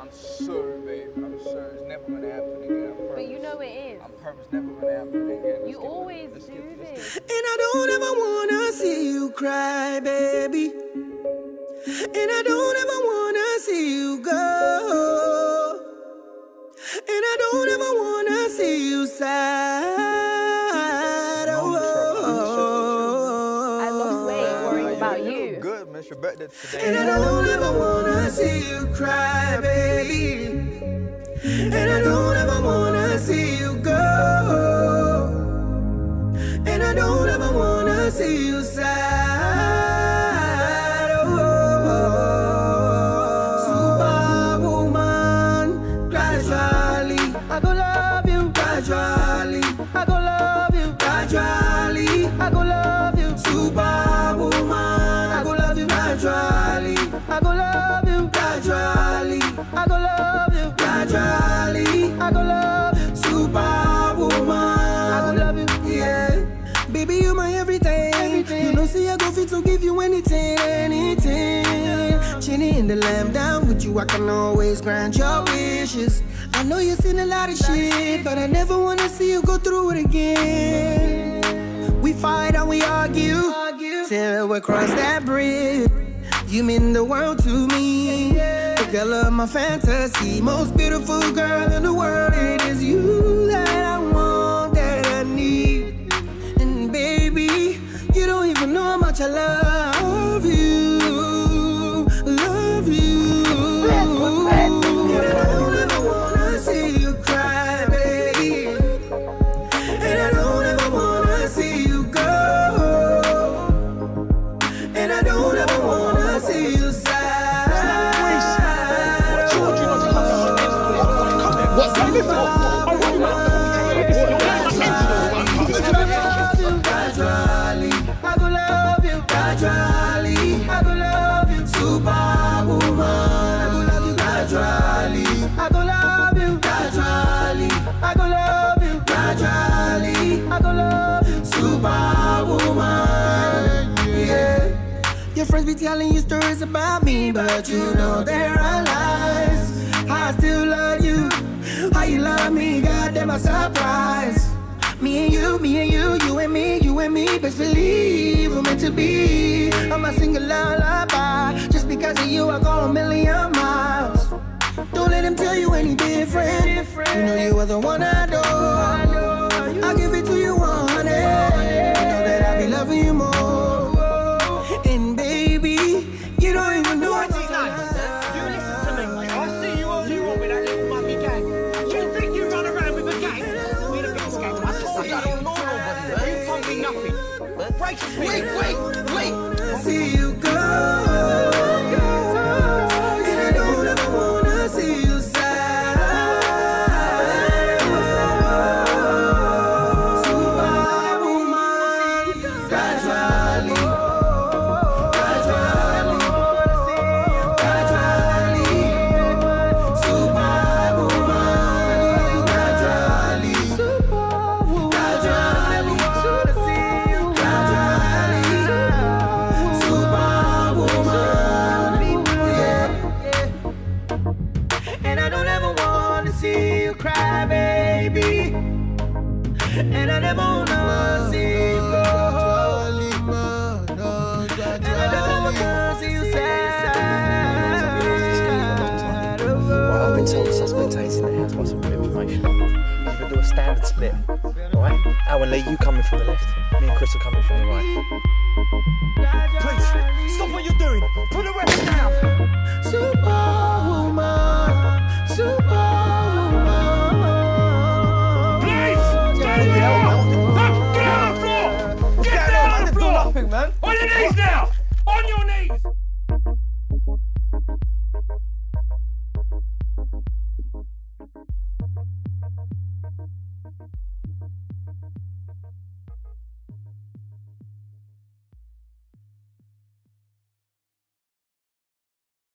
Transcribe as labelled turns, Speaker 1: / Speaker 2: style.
Speaker 1: I'm sorry, babe. I'm sorry. It's never gonna happen again.
Speaker 2: But you know it is.
Speaker 1: I'm promise never gonna happen again. Let's
Speaker 2: You always do
Speaker 1: get-
Speaker 2: this.
Speaker 3: And I don't ever wanna see you cry, baby. And I don't ever wanna you.
Speaker 1: look good, Miss Rebecca. Today.
Speaker 3: And I don't ever wanna see you cry, baby. And I don't ever wanna anything, anything. Chinny in the lamb down with you, I can always grant your wishes. I know you've seen a lot of shit, but I never wanna see you go through it again. We fight and we argue till we cross that bridge. You mean the world to me. The girl of my fantasy, most beautiful girl in the world. It is you that I want, that I need. And baby, you don't even know how much I love be telling you stories about me, but you know they're lies. I still love you. How you love me, goddamn, a surprise. Me and you, me and you, you and me, you and me, best believe we're meant to be. I'm a single lullaby. Just because of you, I go a million miles. Don't let them tell you any different. You know you are the one I adore. I'll give it to you,
Speaker 4: Your Wait, wait, wait.
Speaker 3: see you baby. And I never wanna see you go. And I never wanna see you sad.
Speaker 5: Right, I've been told the suspect takes in the house by some information. We're gonna do a standard split. Alright? Alan Lee, you coming from the left. Me and Chris are coming from the right.
Speaker 4: Please, stop what you're doing. Put the weapon down.
Speaker 3: Superwoman, superwoman.